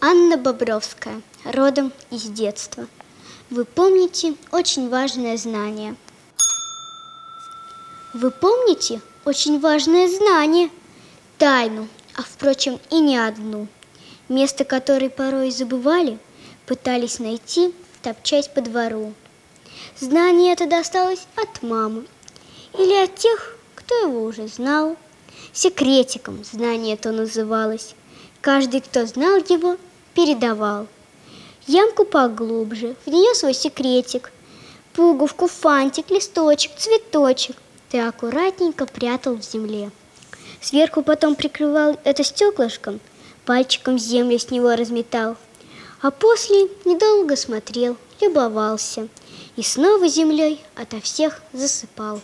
Анна Бобровская, родом из детства. Вы помните очень важное знание. Вы помните очень важное знание? Тайну, а впрочем и не одну. Место которой порой забывали, пытались найти, топчась по двору. Знание это досталось от мамы или от тех, кто его уже знал. Секретиком знание это называлось. Каждый, кто знал его, передавал. Ямку поглубже, в нее свой секретик. Пуговку, фантик, листочек, цветочек ты аккуратненько прятал в земле. Сверху потом прикрывал это стеклышком, пальчиком землю с него разметал. А после недолго смотрел, любовался и снова землей ото всех засыпал.